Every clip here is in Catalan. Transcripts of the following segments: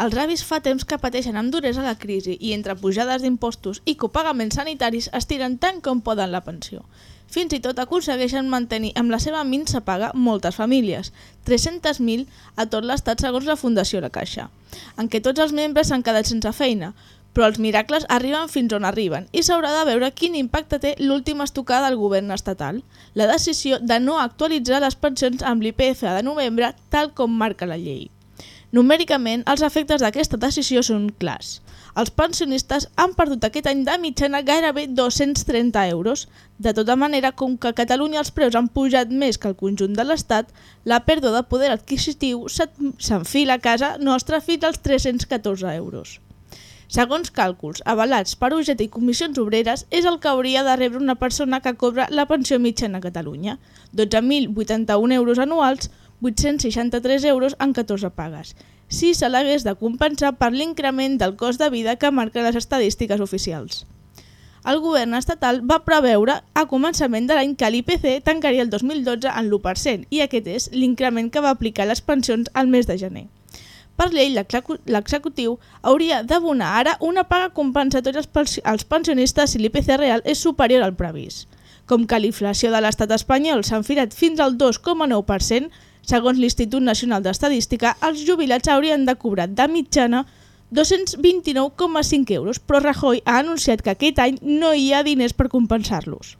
Els avis fa temps que pateixen amb duresa la crisi i entre pujades d'impostos i copagaments sanitaris estiren tant com poden la pensió. Fins i tot aconsegueixen mantenir amb la seva minsa paga moltes famílies, 300.000 a tot l'estat segons la Fundació La Caixa, en què tots els membres s'han quedat sense feina, però els miracles arriben fins on arriben i s'haurà de veure quin impacte té l'última estocada del govern estatal, la decisió de no actualitzar les pensions amb l'IPF de novembre tal com marca la llei. Numèricament, els efectes d'aquesta decisió són clars. Els pensionistes han perdut aquest any de mitjana gairebé 230 euros. De tota manera, com que a Catalunya els preus han pujat més que el conjunt de l'Estat, la pèrdua de poder adquisitiu s'enfila a casa nostra fins als 314 euros. Segons càlculs avalats per UGT i comissions obreres, és el que hauria de rebre una persona que cobra la pensió mitjana a Catalunya, 12.081 euros anuals, 863 euros en 14 pagues, si se l'hagués de compensar per l'increment del cost de vida que marquen les estadístiques oficials. El govern estatal va preveure a començament de l'any que l'IPC tancaria el 2012 en l'1% i aquest és l'increment que va aplicar les pensions al mes de gener. Per llei, l'executiu hauria d'abonar ara una paga compensatòria als pensionistes si l'IPC real és superior al previst. Com que l'inflació de l'estat espanyol s'ha enfilat fins al 2,9%, Segons l'Institut Nacional d'Estadística, els jubilats haurien de cobrar de mitjana 229,5 euros, però Rajoy ha anunciat que aquest any no hi ha diners per compensar-los.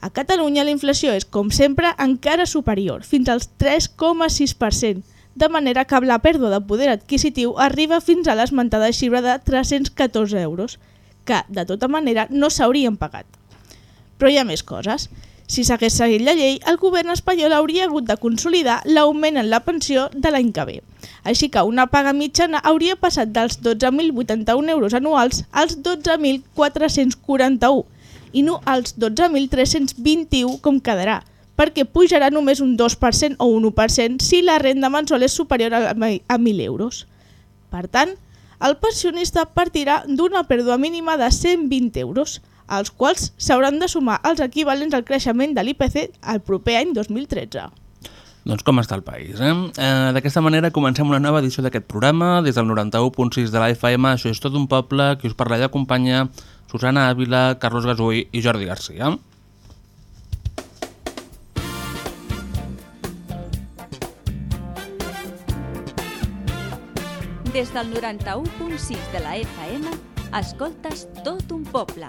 A Catalunya la inflació és, com sempre, encara superior, fins al 3,6%, de manera que la pèrdua de poder adquisitiu arriba fins a l'esmentada xifra de 314 euros, que, de tota manera, no s'haurien pagat. Però hi ha més coses. Si s'hagués seguit la llei, el govern espanyol hauria hagut de consolidar l'augment en la pensió de l'any que ve. Així que una paga mitjana hauria passat dels 12.081 euros anuals als 12.441 i no als 12.321 com quedarà, perquè pujarà només un 2% o un 1% si la renda mensual és superior a 1.000 euros. Per tant, el pensionista partirà d'una pèrdua mínima de 120 euros, als quals s'hauran de sumar els equivalents al creixement de l'IPC al proper any 2013. Doncs com està el país, eh? eh D'aquesta manera comencem una nova edició d'aquest programa, des del 91.6 de la FM, això és tot un poble, que us parla i acompanya Susana Ávila, Carlos Gasull i Jordi Garcia. Des del 91.6 de la FM, escoltes tot un poble,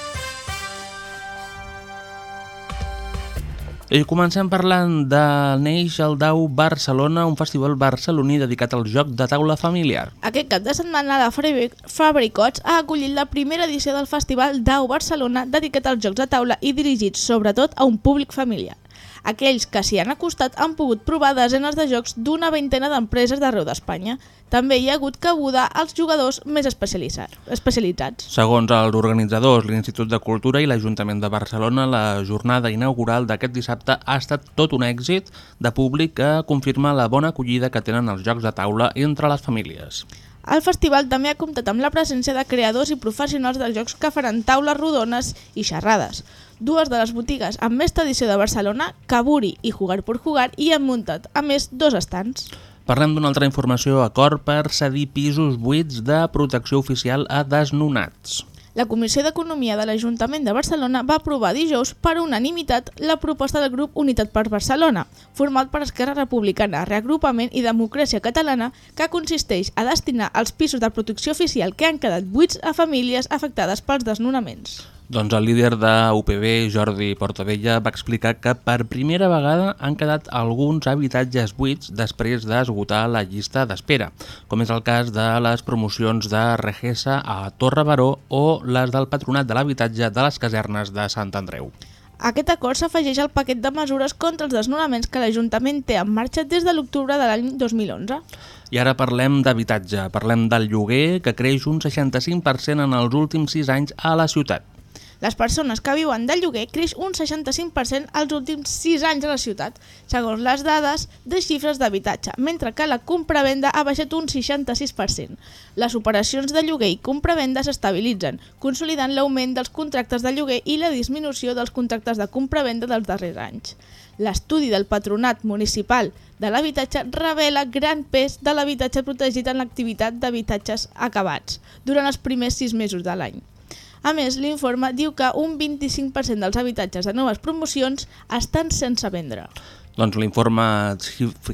I comencem parlant de Neix el Dau Barcelona, un festival barceloní dedicat al joc de taula familiar. Aquest cap de setmana la Fabricots ha acollit la primera edició del festival Dau Barcelona dedicat als jocs de taula i dirigit sobretot a un públic familiar. Aquells que s'hi han acostat han pogut provar desenes de jocs d'una vintena d'empreses d'arreu d'Espanya. També hi ha hagut cabuda als jugadors més especialitzats. Segons els organitzadors, l'Institut de Cultura i l'Ajuntament de Barcelona, la jornada inaugural d'aquest dissabte ha estat tot un èxit de públic que confirma la bona acollida que tenen els jocs de taula entre les famílies. El festival també ha comptat amb la presència de creadors i professionals de jocs que faran taules rodones i xerrades. Dues de les botigues amb més tradició de Barcelona, Caburi i Jugar por Jugar, hi han muntat, a més, dos estants. Parlem d'una altra informació a cor per cedir pisos buits de protecció oficial a desnonats. La Comissió d'Economia de l'Ajuntament de Barcelona va aprovar dijous per unanimitat la proposta del grup Unitat per Barcelona, format per Esquerra Republicana, Reagrupament i Democràcia Catalana, que consisteix a destinar els pisos de protecció oficial que han quedat buits a famílies afectades pels desnonaments. Doncs el líder de UPB, Jordi Portavella, va explicar que per primera vegada han quedat alguns habitatges buits després d'esgotar la llista d'espera, com és el cas de les promocions de Regesa a Torre Baró o les del Patronat de l'Habitatge de les Casernes de Sant Andreu. Aquest acord s'afegeix al paquet de mesures contra els desnonaments que l'Ajuntament té en marxa des de l'octubre de l'any 2011. I ara parlem d'habitatge, parlem del lloguer, que creix un 65% en els últims 6 anys a la ciutat. Les persones que viuen de lloguer creix un 65% els últims 6 anys a la ciutat, segons les dades de xifres d'habitatge, mentre que la compra-venda ha baixat un 66%. Les operacions de lloguer i compra-venda s'estabilitzen, consolidant l'augment dels contractes de lloguer i la disminució dels contractes de compra-venda dels darrers anys. L'estudi del Patronat Municipal de l'Habitatge revela gran pes de l'habitatge protegit en l'activitat d'habitatges acabats durant els primers 6 mesos de l'any. A més, l'informe diu que un 25% dels habitatges de noves promocions estan sense vendre. Doncs l'informe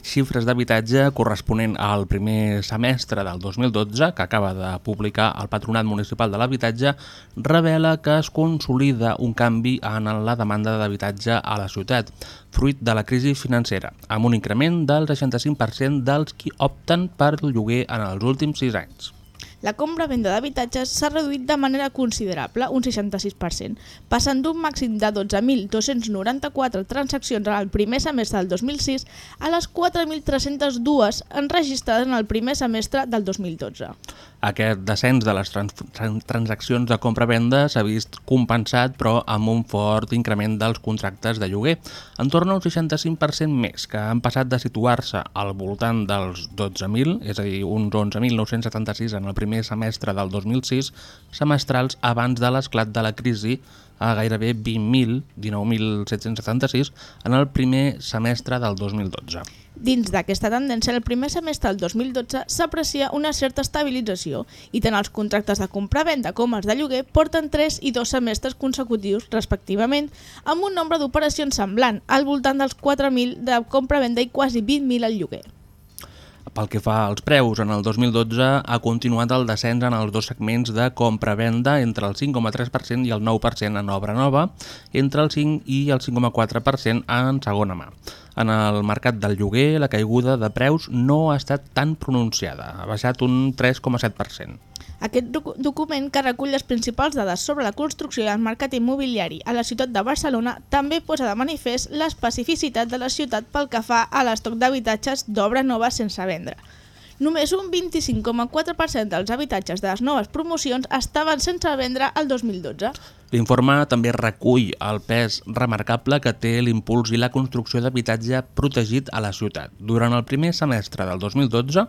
xifres d'habitatge corresponent al primer semestre del 2012, que acaba de publicar el Patronat Municipal de l'Habitatge, revela que es consolida un canvi en la demanda d'habitatge a la ciutat, fruit de la crisi financera, amb un increment del 65% dels qui opten per lloguer en els últims 6 anys. La compra-venda d'habitatges s'ha reduït de manera considerable, un 66%, passant d'un màxim de 12.294 transaccions en el primer semestre del 2006 a les 4.302 enregistrades en el primer semestre del 2012. Aquest descens de les trans transaccions de compra-venda s'ha vist compensat però amb un fort increment dels contractes de lloguer, en torn a un 65% més, que han passat de situar-se al voltant dels 12.000, és a dir, uns 11.976 en el primer semestre del 2006, semestrals abans de l'esclat de la crisi a gairebé 20.000, 19.776, en el primer semestre del 2012. Dins d'aquesta tendència, el primer semestre del 2012 s'aprecia una certa estabilització i tant els contractes de compra-venda com els de lloguer porten 3 i 2 semestres consecutius, respectivament, amb un nombre d'operacions semblant, al voltant dels 4.000 de compra-venda i quasi 20.000 al lloguer. Pel que fa als preus, en el 2012 ha continuat el descens en els dos segments de compra-venda entre el 5,3% i el 9% en obra nova, entre el 5 i el 5,4% en segona mà. En el mercat del lloguer, la caiguda de preus no ha estat tan pronunciada, ha baixat un 3,7%. Aquest doc document, que recull les principals dades sobre la construcció i el mercat immobiliari a la ciutat de Barcelona, també posa de manifest l'especificitat de la ciutat pel que fa a l'estoc d'habitatges d'obra nova sense vendre. Només un 25,4% dels habitatges de les noves promocions estaven sense vendre el 2012. L'informe també recull el pes remarcable que té l'impuls i la construcció d'habitatge protegit a la ciutat. Durant el primer semestre del 2012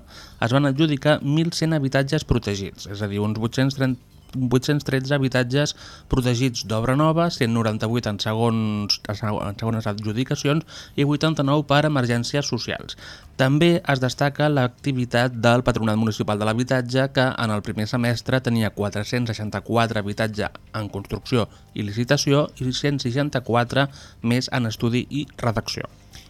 es van adjudicar 1.100 habitatges protegits, és a dir, uns 830 813 habitatges protegits d'obra nova, 198 en, segons, en segones adjudicacions i 89 per emergències socials. També es destaca l'activitat del Patronat Municipal de l'Habitatge que en el primer semestre tenia 464 habitatge en construcció i licitació i 164 més en estudi i redacció.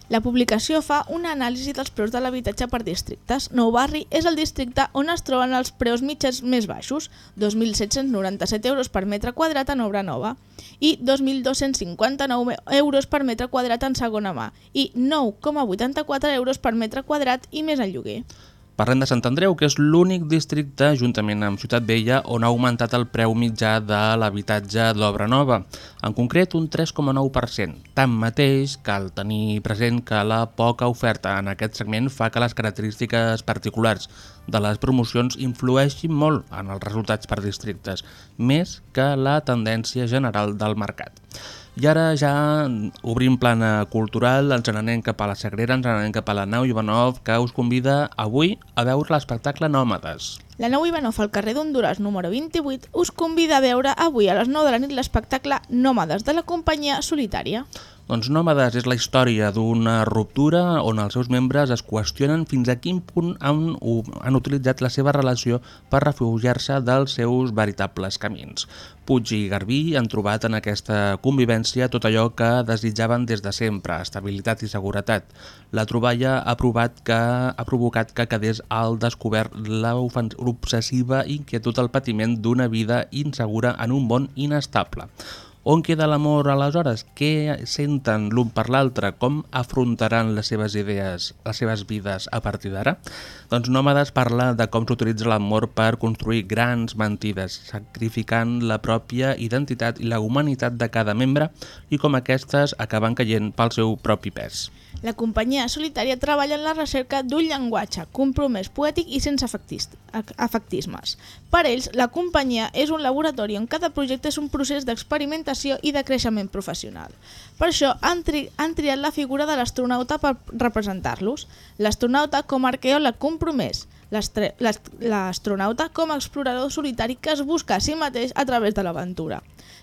La publicació fa una anàlisi dels preus de l'habitatge per districtes. Nou Barri és el districte on es troben els preus mitjans més baixos, 2.797 euros per metre quadrat en obra nova i 2.259 euros per metre quadrat en segona mà i 9,84 euros per metre quadrat i més en lloguer. Parlem de Sant Andreu, que és l'únic districte, juntament amb Ciutat Vella, on ha augmentat el preu mitjà de l'habitatge d'obra nova, en concret un 3,9%. Tanmateix, cal tenir present que la poca oferta en aquest segment fa que les característiques particulars de les promocions influeixin molt en els resultats per districtes, més que la tendència general del mercat. I ara ja obrim plana cultural, ens n'anem cap a la Sagrera, ens n'anem cap a la Nau Ivanov, que us convida avui a veure l'espectacle Nòmades. La Nau Ivanov al carrer d'Honduras número 28 us convida a veure avui a les 9 de la nit l'espectacle Nòmades de la companyia Solitària. Doncs Nòmades és la història d'una ruptura on els seus membres es qüestionen fins a quin punt han, han utilitzat la seva relació per refugiar-se dels seus veritables camins. Puig i Garbí han trobat en aquesta convivència tot allò que desitjaven des de sempre, estabilitat i seguretat. La troballa ha, provat que, ha provocat que quedés al descobert l'obsessiva inquietud al patiment d'una vida insegura en un món inestable. On queda l'amor aleshores? Què senten l'un per l'altre? Com afrontaran les seves idees, les seves vides a partir d'ara? Doncs Nòmades parla de com s'utilitza l'amor per construir grans mentides, sacrificant la pròpia identitat i la humanitat de cada membre i com aquestes acaben caient pel seu propi pes. La companyia solitària treballa en la recerca d'un llenguatge compromès poètic i sense afectismes. Per ells, la companyia és un laboratori on cada projecte és un procés d'experimentació i de creixement professional. Per això han, tri han triat la figura de l'astronauta per representar-los. L'astronauta com a arqueòleg compromès, l'astronauta com a explorador solitari que es busca a si mateix a través de l'aventura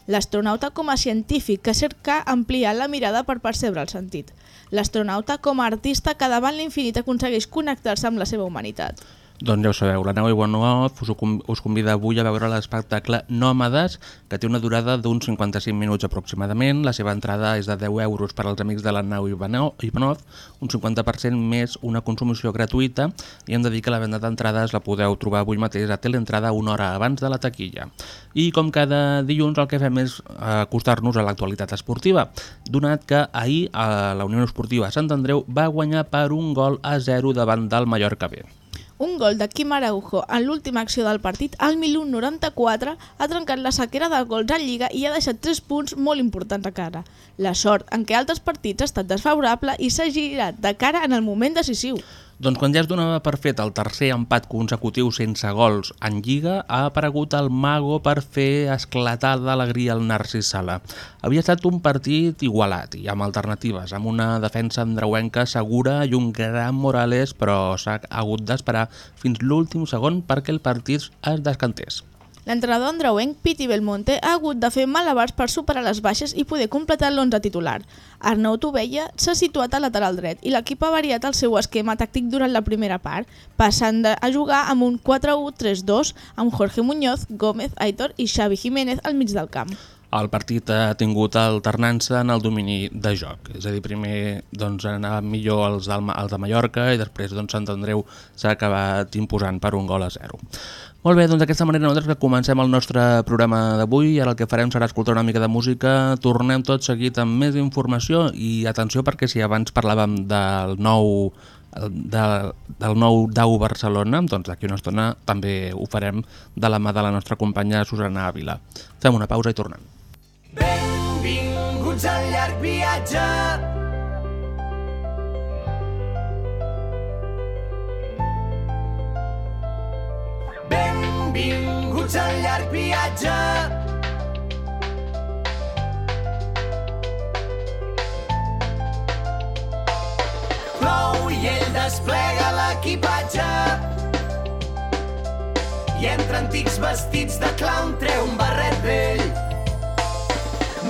l'astronauta com a científic que cerca ampliar la mirada per percebre el sentit, l'astronauta com a artista que davant l'infinit aconsegueix connectar-se amb la seva humanitat. Doncs ja ho sabeu, la Nau Iwanov us, us convida avui a veure l'espectacle Nòmades, que té una durada d'uns 55 minuts aproximadament. La seva entrada és de 10 euros per als amics de la Nau Iwanov, un 50% més una consumició gratuïta, i hem de dir que la venda d'entrades la podeu trobar avui mateix a Teleentrada una hora abans de la taquilla. I com cada dilluns el que fem és acostar-nos a l'actualitat esportiva, donat que ahir a la Unió Esportiva Sant Andreu va guanyar per un gol a 0 davant del Mallorca B. Un gol de Quim Araujo en l'última acció del partit al 1094 ha trencat la sequera de gols en Lliga i ha deixat 3 punts molt importants a cara. La sort en què altres partits ha estat desfavorable i s'ha girat de cara en el moment decisiu. Doncs quan ja es donava per fet el tercer empat consecutiu sense gols en Lliga, ha aparegut el Mago per fer esclatar d'alegria el Narcís Sala. Havia estat un partit igualat i amb alternatives, amb una defensa andreuenca segura i un gran Morales, però s'ha hagut d'esperar fins l'últim segon perquè el partit es descantés. L'entrenador andreuenc Piti Belmonte ha hagut de fer malabars per superar les baixes i poder completar l'11 titular. Arnau Tovella s'ha situat a lateral dret i l'equip ha variat el seu esquema tàctic durant la primera part, passant a jugar amb un 4-1-3-2 amb Jorge Muñoz, Gómez, Aitor i Xavi Jiménez al mig del camp. El partit ha tingut alternança en el domini de joc, és a dir, primer doncs, anaven millor els, del, els de Mallorca i després doncs, Sant Andreu s'ha acabat imposant per un gol a zero. Molt bé, doncs d'aquesta manera nosaltres que comencem el nostre programa d'avui ara el que farem serà escoltar una mica de música, tornem tot seguit amb més informació i atenció perquè si abans parlàvem del nou de, del nou DAU Barcelona, doncs d'aquí una estona també ho farem de la mà de la nostra companya Susana Ávila. Fem una pausa i tornem. Benvinguts al llarg viatge desplega l'equipatge. I entre antics vestits de clown treu un barret vell.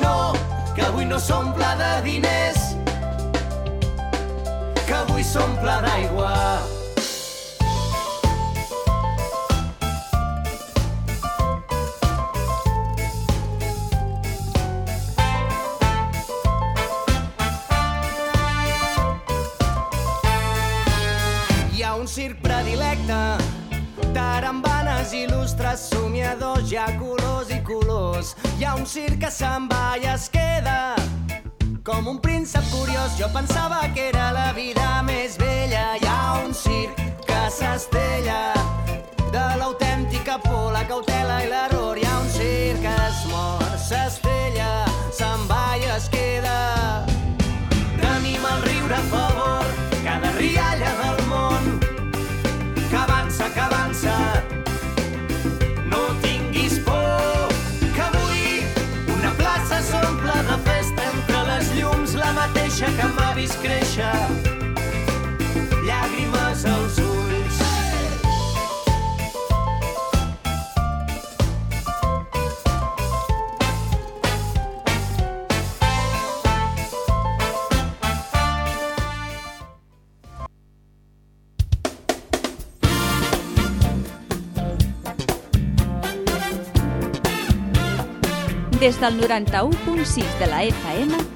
No, que avui no s'omple de diners, que avui s'omple d'aigua. Hi ha colors i colors. Hi ha un circ que se'n va i es queda com un príncep curiós. Jo pensava que era la vida més vella. Hi ha un circ que s'estella de l'autèntica por, la cautela i l'error. Hi ha un circ que es mor, s'estella, se'n va i es queda. Tenim el riure a favor, cada rialla del món avança, que avança. Mateixa que m'ha vist créixer. Llàgrimes als ulls. Des del 91.6 de la FM,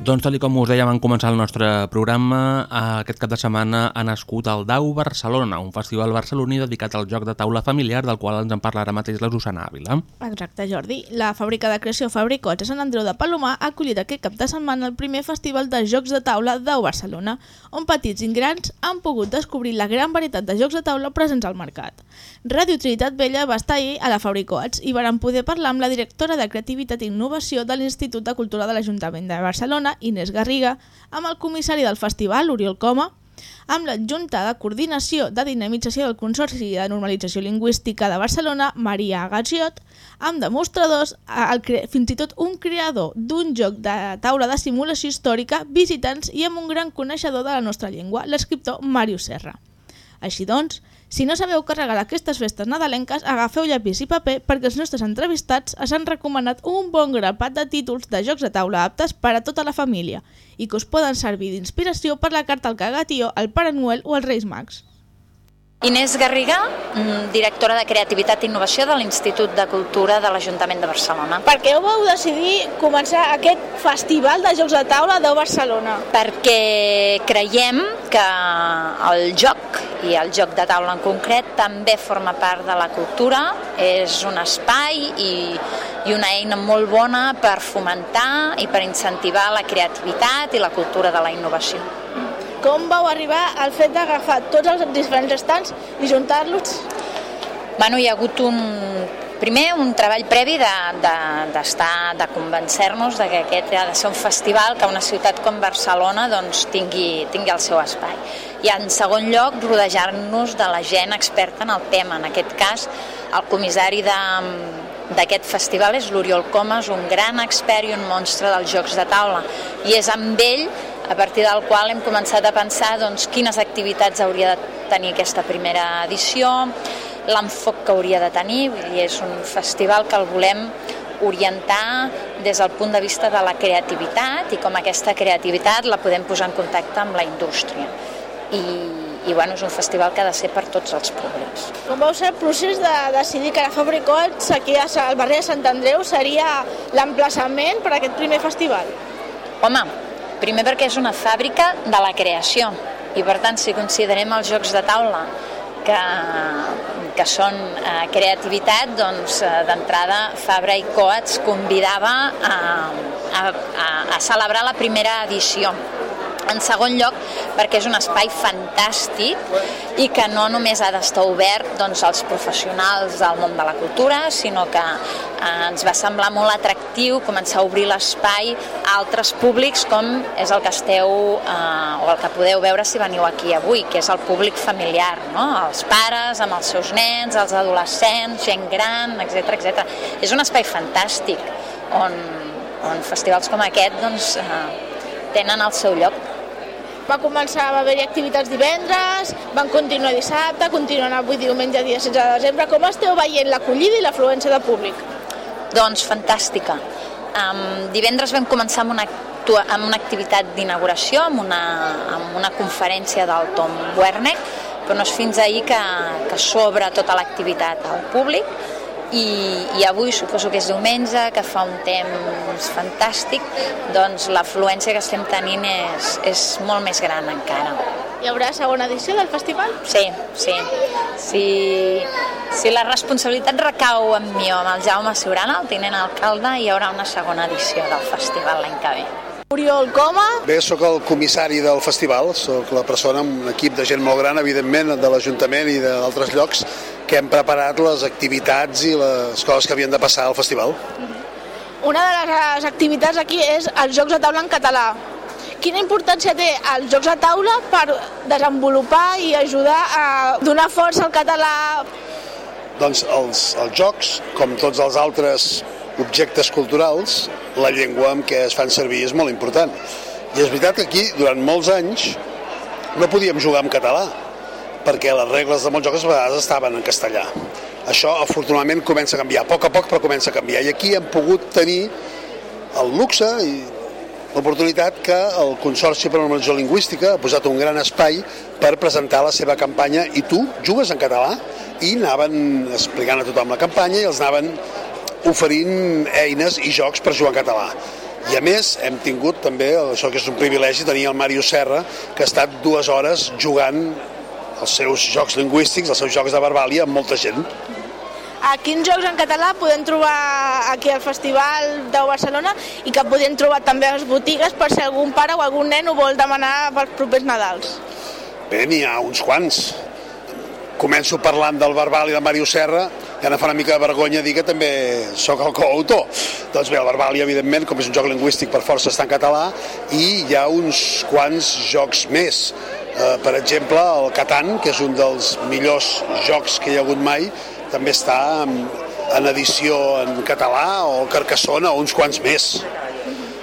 Doncs tal com us dèiem en començar el nostre programa, aquest cap de setmana ha nascut el DAU Barcelona, un festival barceloní dedicat al joc de taula familiar del qual ens en parlarà mateix la Susana Ávila. Exacte, Jordi. La fàbrica de creació Fabricots a Sant Andreu de Palomar ha acollit aquest cap de setmana el primer festival de jocs de taula DAU Barcelona, on petits i grans han pogut descobrir la gran varietat de jocs de taula presents al mercat. Ràdio Trinitat Vella va estar ahir a la Fabricots i varen poder parlar amb la directora de Creativitat i Innovació de l'Institut de Cultura de l'Ajuntament de Barcelona Barcelona, Inés Garriga, amb el comissari del festival, Oriol Coma, amb l'adjunta de coordinació de dinamització del Consorci de Normalització Lingüística de Barcelona, Maria Gaziot, amb demostradors, el, fins i tot un creador d'un joc de taula de simulació històrica, visitants i amb un gran coneixedor de la nostra llengua, l'escriptor Màrius Serra. Així doncs, si no sabeu carregar aquestes festes nadalenques, agafeu llapis i paper perquè els nostres entrevistats us han recomanat un bon grapat de títols de jocs de taula aptes per a tota la família i que us poden servir d'inspiració per la carta al cagatió, al Pare Noel o als Reis Mags. Inés Garriga, mm, directora de Creativitat i Innovació de l'Institut de Cultura de l'Ajuntament de Barcelona. Per què vau decidir començar aquest festival de Jocs de Taula de Barcelona? Perquè creiem que el joc, i el joc de taula en concret, també forma part de la cultura, és un espai i, i una eina molt bona per fomentar i per incentivar la creativitat i la cultura de la innovació. Com vau arribar al fet d'agafar tots els diferents estants i juntar-los? Bueno, hi ha hagut un, primer un treball previ d'estar, de, de, de convencer-nos de que aquest ha de ser un festival que una ciutat com Barcelona doncs, tingui, tingui el seu espai. I en segon lloc, rodejar-nos de la gent experta en el tema. En aquest cas, el comissari de, d'aquest festival és l'Oriol Comas, un gran expert i un monstre dels jocs de taula. I és amb ell a partir del qual hem començat a pensar doncs, quines activitats hauria de tenir aquesta primera edició, l'enfoc que hauria de tenir, vull dir, és un festival que el volem orientar des del punt de vista de la creativitat i com aquesta creativitat la podem posar en contacte amb la indústria. I, i bueno, és un festival que ha de ser per tots els públics. Com vau ser el procés de decidir que la Fabricots aquí al barri de Sant Andreu seria l'emplaçament per a aquest primer festival? Home, Primer perquè és una fàbrica de la creació. I per tant si considerem els jocs de taula que, que són eh, creativitat, doncs eh, d'entrada Fabra i Coats convidava a, a, a, celebrar la primera edició en segon lloc, perquè és un espai fantàstic i que no només ha d'estar obert doncs, als professionals del món de la cultura, sinó que eh, ens va semblar molt atractiu començar a obrir l'espai a altres públics com és el que esteu eh, o el que podeu veure si veniu aquí avui, que és el públic familiar, no? els pares amb els seus nens, els adolescents, gent gran, etc etc. És un espai fantàstic on, on festivals com aquest doncs, eh, tenen el seu lloc va començar a haver-hi activitats divendres, van continuar dissabte, continuen avui diumenge, dia 16 de desembre. Com esteu veient l'acollida i l'afluència de públic? Doncs fantàstica. Um, divendres vam començar amb una, amb una activitat d'inauguració, amb, una, amb una conferència del Tom Werneck, però no és fins ahir que, que s'obre tota l'activitat al públic i, i avui suposo que és diumenge, que fa un temps fantàstic, doncs l'afluència que estem tenint és, és molt més gran encara. Hi haurà segona edició del festival? Sí, sí. Si, si la responsabilitat recau en mi o amb el Jaume Siurana, el tinent alcalde, hi haurà una segona edició del festival l'any que ve. Oriol Coma. Bé, sóc el comissari del festival, sóc la persona amb un equip de gent molt gran, evidentment, de l'Ajuntament i d'altres llocs, que hem preparat les activitats i les coses que havien de passar al festival. Una de les activitats aquí és els Jocs de Taula en català. Quina importància té els Jocs de Taula per desenvolupar i ajudar a donar força al català? Doncs els, els jocs, com tots els altres objectes culturals, la llengua amb què es fan servir és molt important. I és veritat que aquí, durant molts anys, no podíem jugar en català, perquè les regles de molts jocs a vegades estaven en castellà. Això, afortunadament, comença a canviar. A poc a poc, però comença a canviar. I aquí hem pogut tenir el luxe i l'oportunitat que el Consorci per la Normalització Lingüística ha posat un gran espai per presentar la seva campanya i tu jugues en català i anaven explicant a tothom la campanya i els anaven oferint eines i jocs per jugar en català. I a més hem tingut també, això que és un privilegi, tenir el Mario Serra, que ha estat dues hores jugant els seus jocs lingüístics, els seus jocs de verbàlia amb molta gent. A quins jocs en català podem trobar aquí al Festival de Barcelona i que podem trobar també a les botigues per si algun pare o algun nen ho vol demanar pels propers Nadals? Bé, n'hi ha uns quants. Començo parlant del verbal i de Mario Serra, i ara fa una mica de vergonya dir que també sóc el coautor. Doncs bé, el verbal, evidentment, com és un joc lingüístic per força està en català, i hi ha uns quants jocs més. Eh, per exemple, el Catan, que és un dels millors jocs que hi ha hagut mai, també està en, en edició en català o Carcassona o uns quants més.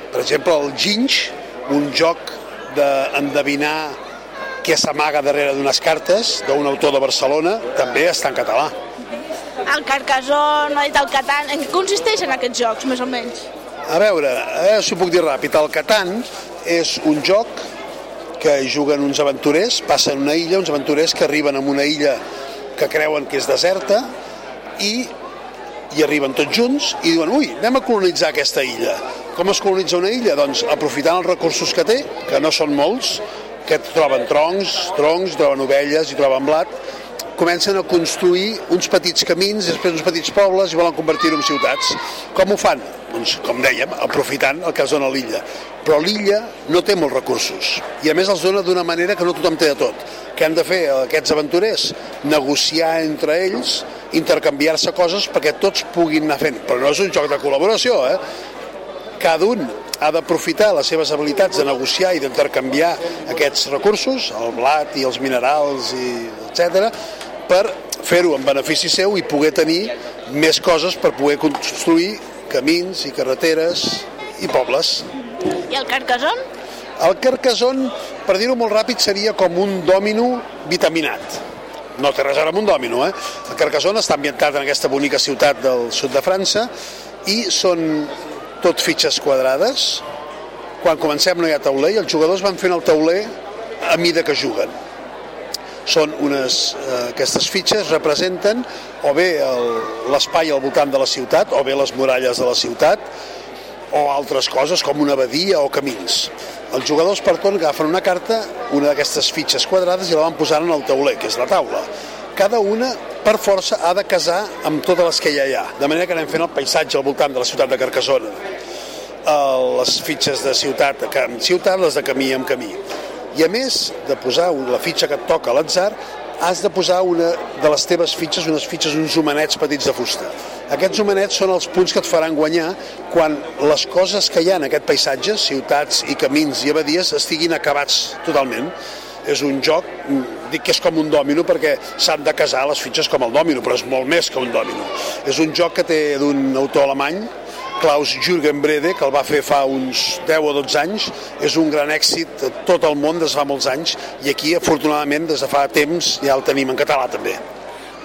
Per exemple, el Ginge, un joc d'endevinar què s'amaga darrere d'unes cartes d'un autor de Barcelona, també està en català. El Carcassonne, ha dit el Catan, en què consisteixen aquests jocs, més o menys? A veure, eh, si ho puc dir ràpid, el Catan és un joc que juguen uns aventurers, passen una illa, uns aventurers que arriben a una illa que creuen que és deserta i hi arriben tots junts i diuen, ui, anem a colonitzar aquesta illa. Com es colonitza una illa? Doncs aprofitant els recursos que té, que no són molts, que troben troncs, troncs, troben ovelles i troben blat, comencen a construir uns petits camins, després uns petits pobles i volen convertir-ho en ciutats. Com ho fan? Doncs, com dèiem, aprofitant el que es dona l'illa. Però l'illa no té molts recursos i a més els dona d'una manera que no tothom té de tot. Què han de fer aquests aventurers? Negociar entre ells, intercanviar-se coses perquè tots puguin anar fent. Però no és un joc de col·laboració, eh? Cada un ha d'aprofitar les seves habilitats de negociar i d'intercanviar aquests recursos, el blat i els minerals, i etc per fer-ho en benefici seu i poder tenir més coses per poder construir camins i carreteres i pobles. I el Carcassonne? El Carcassonne, per dir-ho molt ràpid, seria com un dòmino vitaminat. No té res a veure amb un dòmino, eh? El Carcassonne està ambientat en aquesta bonica ciutat del sud de França i són tot fitxes quadrades. Quan comencem no hi ha tauler i els jugadors van fent el tauler a mida que juguen són unes, eh, aquestes fitxes representen o bé l'espai al voltant de la ciutat o bé les muralles de la ciutat o altres coses com una abadia o camins. Els jugadors per torn agafen una carta, una d'aquestes fitxes quadrades i la van posar en el tauler, que és la taula. Cada una, per força, ha de casar amb totes les que ja hi ha, de manera que anem fent el paisatge al voltant de la ciutat de Carcassona. Eh, les fitxes de ciutat en ciutat, les de camí en camí i a més de posar la fitxa que et toca a l'atzar, has de posar una de les teves fitxes, unes fitxes, uns humanets petits de fusta. Aquests humanets són els punts que et faran guanyar quan les coses que hi ha en aquest paisatge, ciutats i camins i abadies, estiguin acabats totalment. És un joc, dic que és com un dòmino perquè s'han de casar les fitxes com el dòmino, però és molt més que un dòmino. És un joc que té d'un autor alemany Klaus Jürgen Brede, que el va fer fa uns 10 o 12 anys, és un gran èxit a tot el món des de fa molts anys i aquí, afortunadament, des de fa temps ja el tenim en català també.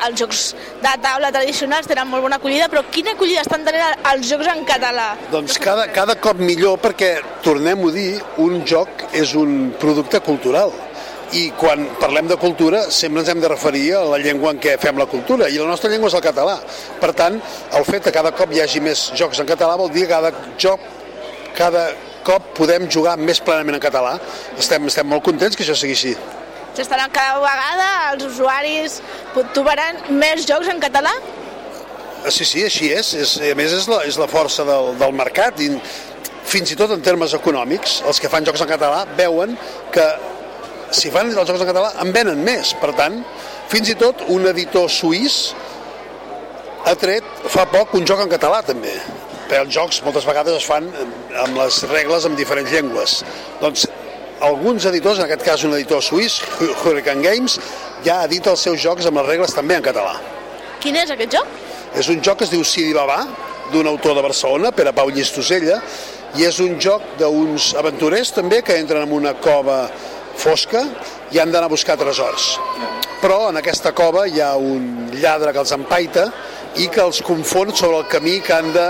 Els jocs de taula tradicionals tenen molt bona acollida, però quina acollida estan tenint els jocs en català? Doncs cada, cada cop millor perquè, tornem-ho a dir, un joc és un producte cultural i quan parlem de cultura sempre ens hem de referir a la llengua en què fem la cultura i la nostra llengua és el català per tant el fet que cada cop hi hagi més jocs en català vol dir que cada joc cada cop podem jugar més plenament en català estem, estem molt contents que això sigui així S'estaran cada vegada els usuaris trobaran més jocs en català? Sí, sí, així és. és a més, és la, és la força del, del mercat. I fins i tot en termes econòmics, els que fan jocs en català veuen que si fan els jocs en català en venen més. Per tant, fins i tot un editor suís ha tret fa poc un joc en català també. Perquè els jocs moltes vegades es fan amb les regles en diferents llengües. Doncs alguns editors, en aquest cas un editor suís, Hurricane Games, ja edita els seus jocs amb les regles també en català. Quin és aquest joc? És un joc que es diu Sidi Babà, d'un autor de Barcelona, Pere Pau Llistosella, i és un joc d'uns aventurers també que entren en una cova fosca i han d'anar a buscar tresors. Però en aquesta cova hi ha un lladre que els empaita i que els confon sobre el camí que han de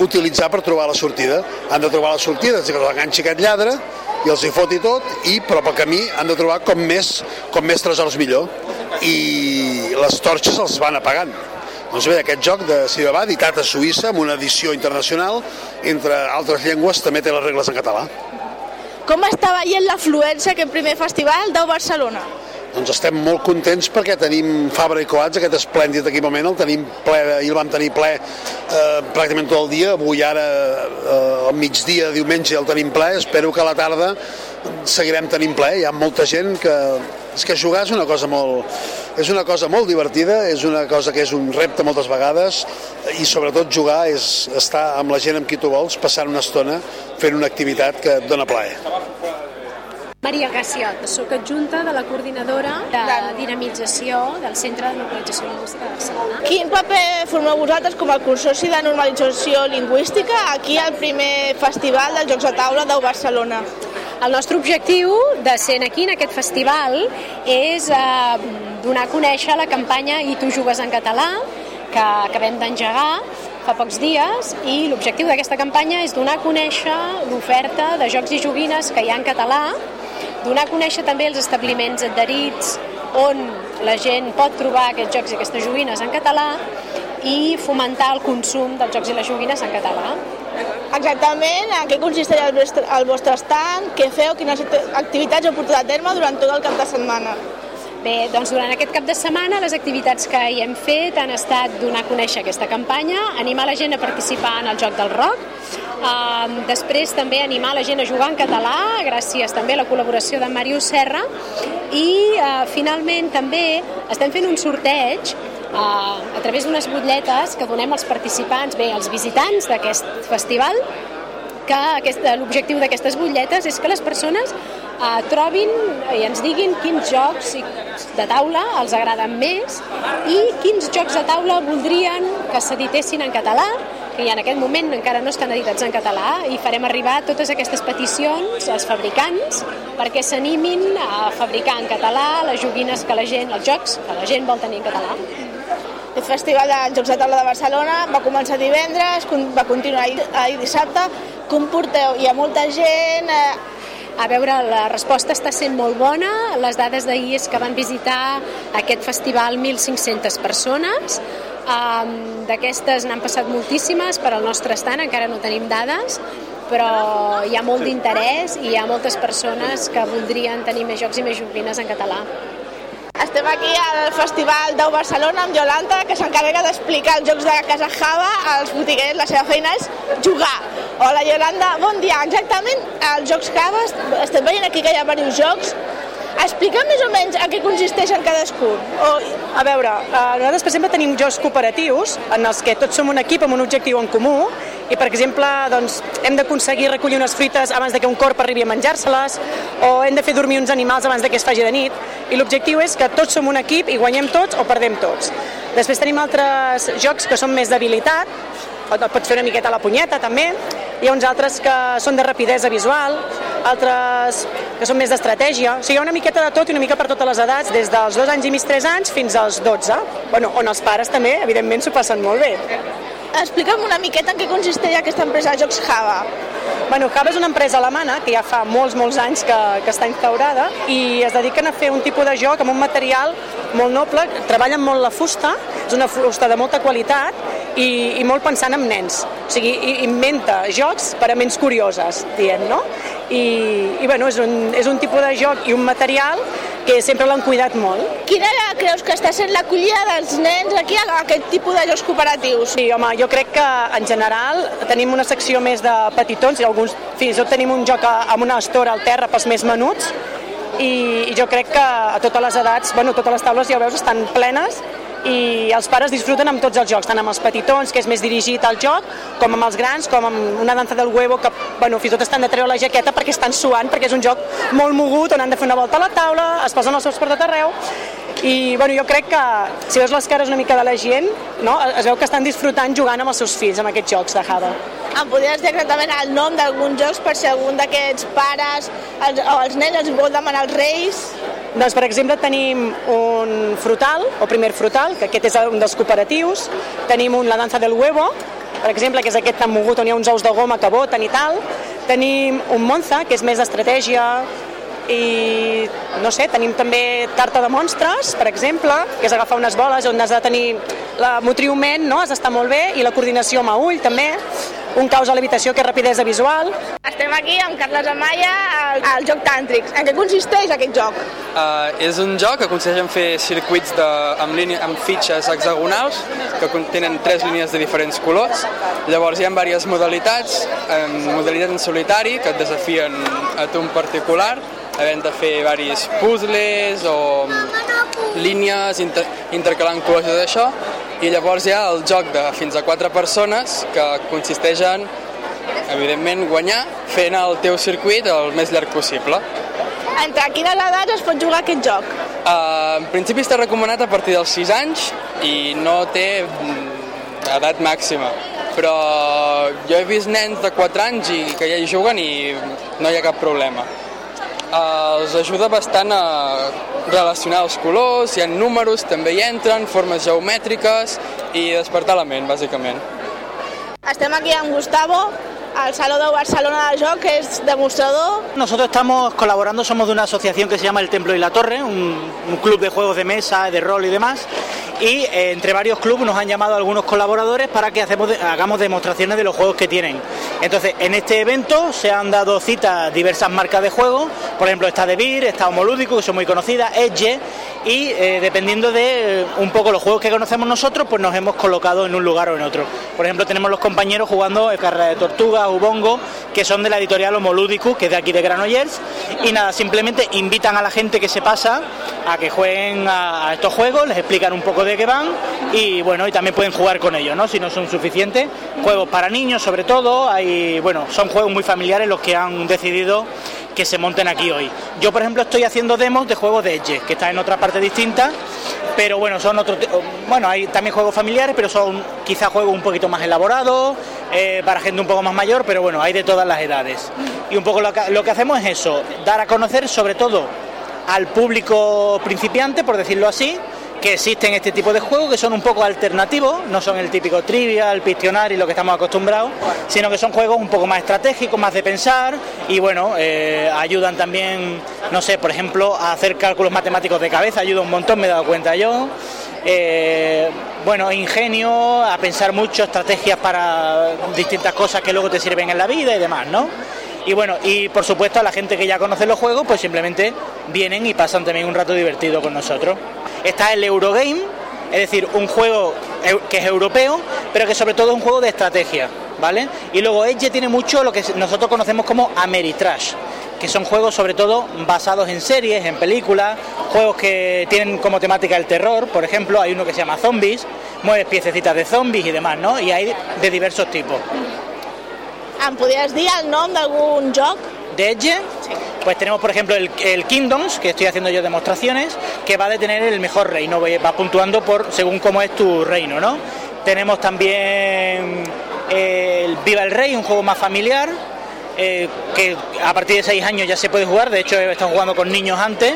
utilitzar per trobar la sortida. Han de trobar la sortida, és que els enganxi aquest lladre i els hi foti tot, i però pel camí han de trobar com més, com més tresors millor. I les torxes els van apagant. Doncs bé, aquest joc de Cibabà, editat a Suïssa, amb una edició internacional, entre altres llengües, també té les regles en català. Com està veient l'afluència aquest primer festival d'Au Barcelona? Doncs estem molt contents perquè tenim Fabra i Coats, aquest esplèndid equipament, el tenim ple, ahir el vam tenir ple eh, pràcticament tot el dia, avui ara eh, al migdia, diumenge el tenim ple, espero que a la tarda seguirem tenint ple, hi ha molta gent que... És que jugar és una cosa molt, és una cosa molt divertida, és una cosa que és un repte moltes vegades i sobretot jugar és estar amb la gent amb qui tu vols, passant una estona fent una activitat que et dona plaer. Maria Gassiot, sóc adjunta de la coordinadora de dinamització del Centre de Normalització Lingüística de Barcelona. Quin paper formeu vosaltres com a Consorci de Normalització Lingüística aquí al primer festival dels Jocs de Taula d'Au Barcelona? El nostre objectiu de ser aquí en aquest festival és eh, donar a conèixer la campanya I tu jugues en català, que acabem d'engegar fa pocs dies i l'objectiu d'aquesta campanya és donar a conèixer l'oferta de jocs i joguines que hi ha en català donar a conèixer també els establiments adherits on la gent pot trobar aquests jocs i aquestes joguines en català i fomentar el consum dels jocs i les joguines en català. Exactament, en què consisteix el vostre, vostre stand, què feu, quines activitats heu portat a terme durant tot el cap de setmana? Bé, doncs durant aquest cap de setmana les activitats que hi hem fet han estat donar a conèixer aquesta campanya, animar la gent a participar en el Joc del Rock, uh, després també animar la gent a jugar en català, gràcies també a la col·laboració de Màrius Serra, i uh, finalment també estem fent un sorteig uh, a través d'unes butlletes que donem als participants, bé, als visitants d'aquest festival, que l'objectiu d'aquestes butlletes és que les persones eh, trobin i ens diguin quins jocs de taula els agraden més i quins jocs de taula voldrien que s'editessin en català que en aquest moment encara no estan editats en català i farem arribar totes aquestes peticions als fabricants perquè s'animin a fabricar en català les joguines que la gent, els jocs que la gent vol tenir en català. El Festival de Jocs de Taula de Barcelona va començar divendres, va continuar ahir, dissabte. Com porteu? Hi ha molta gent, eh, a veure, la resposta està sent molt bona. Les dades d'ahir és que van visitar aquest festival 1.500 persones. D'aquestes n'han passat moltíssimes per al nostre estant, encara no tenim dades, però hi ha molt d'interès i hi ha moltes persones que voldrien tenir més jocs i més joguines en català. Estem aquí al Festival d'Au Barcelona amb Yolanta, que s'encarrega d'explicar els jocs de Casa Java als botiguers. La seva feina és jugar. Hola, Yolanda, bon dia. Exactament, els jocs Java, estem veient aquí que hi ha diversos jocs. Explica més o menys a què consisteixen cadascun. O, a veure, eh, nosaltres, per exemple, tenim jocs cooperatius en els que tots som un equip amb un objectiu en comú i, per exemple, doncs, hem d'aconseguir recollir unes fruites abans de que un corp arribi a menjar-se-les o hem de fer dormir uns animals abans de que es faci de nit. I l'objectiu és que tots som un equip i guanyem tots o perdem tots. Després tenim altres jocs que són més d'habilitat, pots fer una miqueta a la punyeta també, hi ha uns altres que són de rapidesa visual, altres que són més d'estratègia, o sigui, hi ha una miqueta de tot i una mica per totes les edats, des dels dos anys i mig, tres anys, fins als 12, bueno, on els pares també, evidentment, s'ho passen molt bé. Explica'm una miqueta en què consisteix aquesta empresa de jocs Java. Bueno, Java és una empresa alemana que ja fa molts, molts anys que, que està instaurada i es dediquen a fer un tipus de joc amb un material molt noble, treballen molt la fusta, és una fusta de molta qualitat i, i molt pensant en nens. O sigui, inventa jocs per a ments curioses, dient, no? I, i bueno, és un, és un tipus de joc i un material que sempre l'han cuidat molt. Quina creus que està sent l'acollida dels nens aquí a aquest tipus de jocs cooperatius? Sí, home, jo crec que en general tenim una secció més de petitons i alguns, fins i tot tenim un joc amb una estora al terra pels més menuts i, i jo crec que a totes les edats, bueno, totes les taules ja ho veus, estan plenes i els pares disfruten amb tots els jocs, tant amb els petitons, que és més dirigit al joc, com amb els grans, com amb una dansa del huevo, que bueno, fins i tot estan de treure la jaqueta perquè estan suant, perquè és un joc molt mogut, on han de fer una volta a la taula, es posen els seus per tot arreu, i bueno, jo crec que si veus les cares una mica de la gent, no, es veu que estan disfrutant jugant amb els seus fills amb aquests jocs de Java. Em podries dir exactament el nom d'alguns jocs per si algun d'aquests pares els, o els nens els vol demanar als reis? Doncs, per exemple, tenim un frutal, o primer frutal, que aquest és un dels cooperatius. Tenim un La danza del huevo, per exemple, que és aquest tan mogut on hi ha uns ous de goma que boten i tal. Tenim un Monza, que és més d'estratègia. I no sé, tenim també tarta de monstres, per exemple, que és agafar unes boles on has de tenir la motriument, no? has d'estar molt bé, i la coordinació mà ull també, un caos a l'habitació que és rapidesa visual. Estem aquí amb Carles Amaya al, al joc Tàntrics. En què consisteix aquest joc? Uh, és un joc que consisteix en fer circuits de, amb, línia, amb fitxes hexagonals que contenen tres línies de diferents colors. Llavors hi ha diverses modalitats, en modalitat en solitari, que et desafien a tu en particular, havent de fer diversos puzzles o línies, inter intercalant colors i això, i llavors hi ha el joc de fins a quatre persones que consisteix en, evidentment, guanyar fent el teu circuit el més llarg possible. Entre quines edats es pot jugar aquest joc? Uh, en principi està recomanat a partir dels 6 anys i no té mm, edat màxima però jo he vist nens de 4 anys i que ja hi juguen i no hi ha cap problema. Els ajuda bastant a relacionar els colors, hi ha números, també hi entren, formes geomètriques i despertar la ment, bàsicament. Estem aquí amb Gustavo, al Saló de Barcelona de Joc, que es demostrador. Nosotros estamos colaborando, somos de una asociación que se llama El Templo y la Torre, un, club de juegos de mesa, de rol y demás, y eh, entre varios clubes nos han llamado algunos colaboradores para que hagamos demostraciones de los juegos que tienen. Entonces, en este evento se han dado cita diversas marcas de juegos, por ejemplo está De Beer, está Homolúdico, que son muy conocidas, Edge, y eh, dependiendo de eh, un poco los juegos que conocemos nosotros, pues nos hemos colocado en un lugar o en otro. Por ejemplo, tenemos los compañeros jugando Carrera de Tortuga, Ubongo, que son de la editorial Homolúdico, que es de aquí de Granollers, y nada, simplemente invitan a la gente que se pasa a que jueguen a, a estos juegos, les explican un poco de qué van y bueno, y también pueden jugar con ellos, ¿no? Si no son suficientes. Juegos para niños sobre todo, hay, bueno, son juegos muy familiares los que han decidido que se monten aquí hoy. Yo, por ejemplo, estoy haciendo demos de juegos de Edge, que están en otra parte distinta, pero bueno, son otro, bueno, hay también juegos familiares, pero son quizá juegos un poquito más elaborados, eh, para gente un poco más mayor, pero bueno, hay de todas las edades. Y un poco lo que, lo que hacemos es eso, dar a conocer sobre todo al público principiante, por decirlo así, que existen este tipo de juegos que son un poco alternativos, no son el típico trivial, pistionar y lo que estamos acostumbrados, sino que son juegos un poco más estratégicos, más de pensar y bueno, eh, ayudan también, no sé, por ejemplo, a hacer cálculos matemáticos de cabeza, ayuda un montón, me he dado cuenta yo. Eh, bueno, ingenio, a pensar mucho, estrategias para distintas cosas que luego te sirven en la vida y demás, ¿no? Y bueno, y por supuesto a la gente que ya conoce los juegos, pues simplemente vienen y pasan también un rato divertido con nosotros. Está el Eurogame, es decir, un juego que es europeo, pero que sobre todo es un juego de estrategia, ¿vale? Y luego Edge tiene mucho lo que nosotros conocemos como Ameritrash, que son juegos sobre todo basados en series, en películas, juegos que tienen como temática el terror, por ejemplo, hay uno que se llama Zombies, mueves piececitas de zombies y demás, ¿no? Y hay de diversos tipos. Em podries dir el nom d'algun joc? De Edge, sí. pues tenemos por ejemplo el, el, Kingdoms, que estoy haciendo yo demostraciones, que va a detener el mejor reino, va puntuando por según cómo es tu reino, ¿no? Tenemos también el Viva el Rey, un juego más familiar, eh, que a partir de 6 años ya se puede jugar, de hecho he estado jugando con niños antes,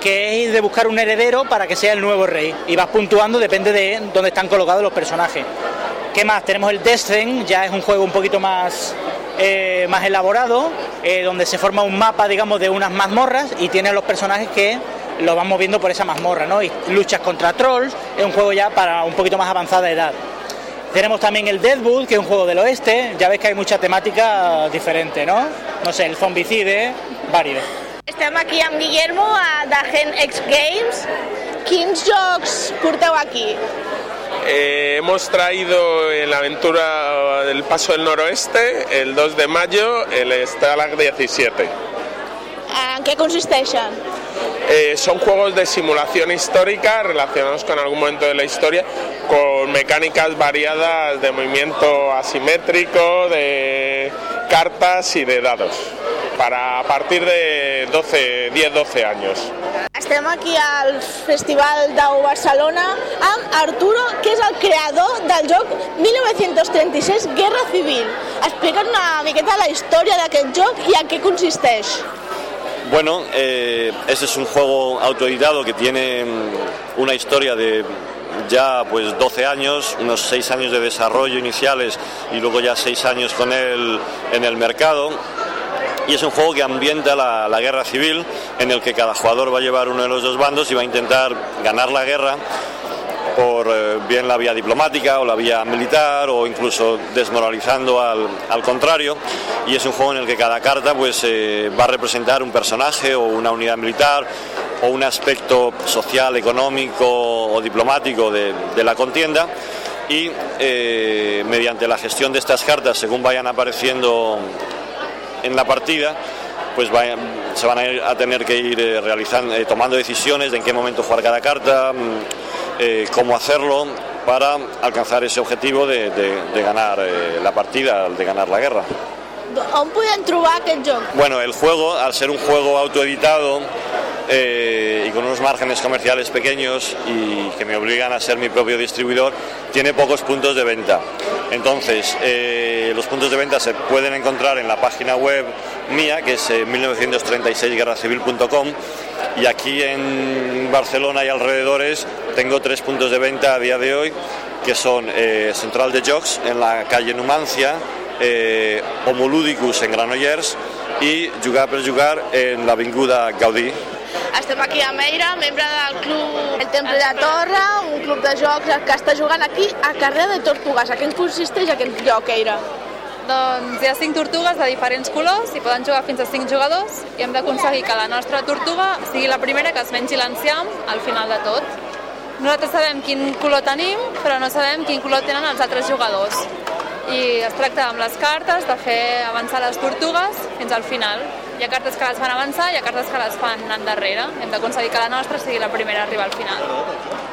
que es de buscar un heredero para que sea el nuevo rey, y vas puntuando, depende de dónde están colocados los personajes. ¿Qué más? Tenemos el Descent, ya es un juego un poquito más eh, más elaborado, eh, donde se forma un mapa, digamos, de unas mazmorras y tiene a los personajes que lo van moviendo por esa mazmorra, ¿no? Y luchas contra trolls, es un juego ya para un poquito más avanzada edad. Tenemos también el Deadwood, que es un juego del oeste, ya ves que hay mucha temática diferente, ¿no? No sé, el zombicide, varios. Estem aquí amb Guillermo a Dagen X Games. Quins jocs porteu aquí? Eh, hemos traído en la aventura del Paso del Noroeste, el 2 de mayo, el Stalag 17. ¿En qué consisteixen? Eh, son juegos de simulación histórica relacionados con algún momento de la historia, con mecánicas variadas de movimiento asimétrico, de cartas y de dados, para a partir de 12, 10-12 años. Estem aquí al Festival d'Au Barcelona amb Arturo, que és el creador del joc 1936 Guerra Civil. Explica't una miqueta la història d'aquest joc i en què consisteix. Bueno, eh, este es un juego autoeditado que tiene una historia de ya pues 12 años, unos 6 años de desarrollo iniciales y luego ya 6 años con él en el mercado y es un juego que ambienta la, la guerra civil en el que cada jugador va a llevar uno de los dos bandos y va a intentar ganar la guerra por eh, bien la vía diplomática o la vía militar o incluso desmoralizando al, al contrario. Y es un juego en el que cada carta pues eh, va a representar un personaje o una unidad militar o un aspecto social, económico o diplomático de, de la contienda. Y eh, mediante la gestión de estas cartas según vayan apareciendo en la partida pues vayan- se van a, ir- a tener que ir eh, realizando, eh, tomando decisiones de en qué momento jugar cada carta, mm, eh, cómo hacerlo para alcanzar ese objetivo de, de- de ganar la partida, de ganar la guerra. On podem trobar aquest joc? Bueno, el juego, al ser un juego autoeditado eh, y con unos márgenes comerciales pequeños y que me obligan a ser mi propio distribuidor, tiene pocos puntos de venta. Entonces, eh, los puntos de venta se pueden encontrar en la página web mía, que es eh, 1936guerracivil.com, y aquí en Barcelona y alrededores tengo tres puntos de venta a día de hoy, que son eh, Central de Jocs en la calle Numancia, eh, Homoludicus en Granollers i Jugar per Jugar en l'Avinguda Gaudí. Estem aquí a Meira, membre del club El Temple de Torre, un club de jocs que està jugant aquí a carrer de Tortugues. A què consisteix aquest joc, Eira? Doncs hi ha cinc tortugues de diferents colors i poden jugar fins a cinc jugadors i hem d'aconseguir que la nostra tortuga sigui la primera que es mengi l'enciam al final de tot. Nosaltres sabem quin color tenim, però no sabem quin color tenen els altres jugadors. I es tracta amb les cartes de fer avançar les tortugues fins al final. Hi ha cartes que les fan avançar i hi ha cartes que les fan endarrere. Hem d'aconseguir que la nostra sigui la primera a arribar al final.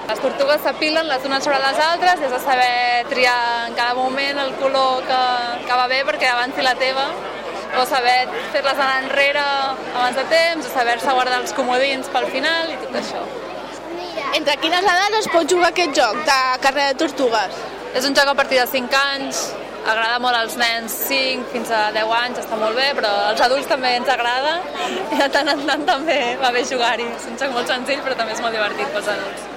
Les tortugues s'apilen les unes sobre les altres, has de saber triar en cada moment el color que, que va bé perquè avanci la teva, o saber fer-les anar enrere abans de temps, o saber-se guardar els comodins pel final i tot això. Entre quines edats es pot jugar aquest joc de carrer de Tortugues? És un joc a partir de 5 anys, agrada molt als nens 5 fins a 10 anys, està molt bé, però als adults també ens agrada i de tant en tant també va bé jugar-hi. És un joc molt senzill però també és molt divertit pels adults.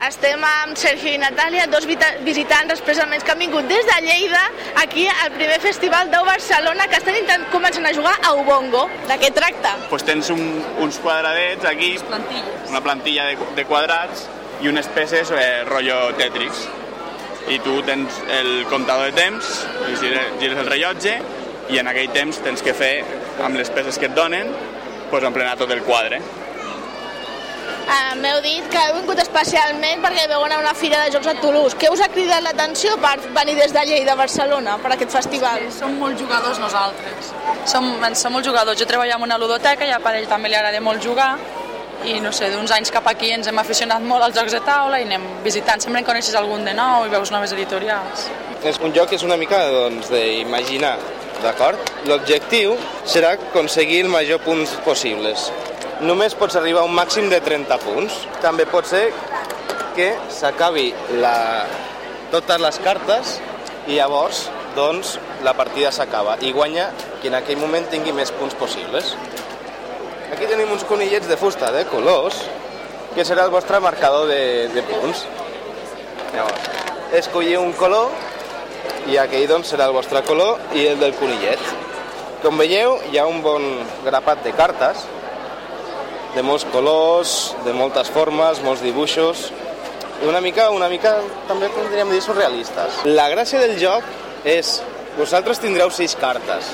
Estem amb Sergio i Natàlia, dos visitants expressament que han vingut des de Lleida aquí al primer festival d'Au Barcelona que estan intent començant a jugar a Ubongo. De què tracta? pues tens un, uns quadradets aquí, una plantilla de, de quadrats i unes peces eh, rotllo Tetris. I tu tens el comptador de temps, gires, el rellotge i en aquell temps tens que fer, amb les peces que et donen, pues, emplenar tot el quadre. Uh, M'heu dit que heu vingut especialment perquè veu anar a una fira de jocs a Toulouse. Què us ha cridat l'atenció per venir des de Lleida a Barcelona per aquest festival? Sí, som molt jugadors nosaltres. Som, som molt jugadors. Jo treballo en una ludoteca i a ell també li agrada molt jugar i no sé, d'uns anys cap aquí ens hem aficionat molt als jocs de taula i anem visitant, sempre en coneixes algun de nou i veus noves editorials. És un joc que és una mica doncs, d'imaginar, d'acord? L'objectiu serà aconseguir el major punts possibles. Només pots arribar a un màxim de 30 punts. També pot ser que s'acabi la... totes les cartes i llavors doncs, la partida s'acaba i guanya qui en aquell moment tingui més punts possibles. Aquí tenim uns conillets de fusta de colors, que serà el vostre marcador de, de punts. Llavors, escolliu un color i aquell doncs, serà el vostre color i el del conillet. Com veieu, hi ha un bon grapat de cartes, de molts colors, de moltes formes, molts dibuixos, i una mica, una mica també podríem dir surrealistes. La gràcia del joc és, vosaltres tindreu sis cartes,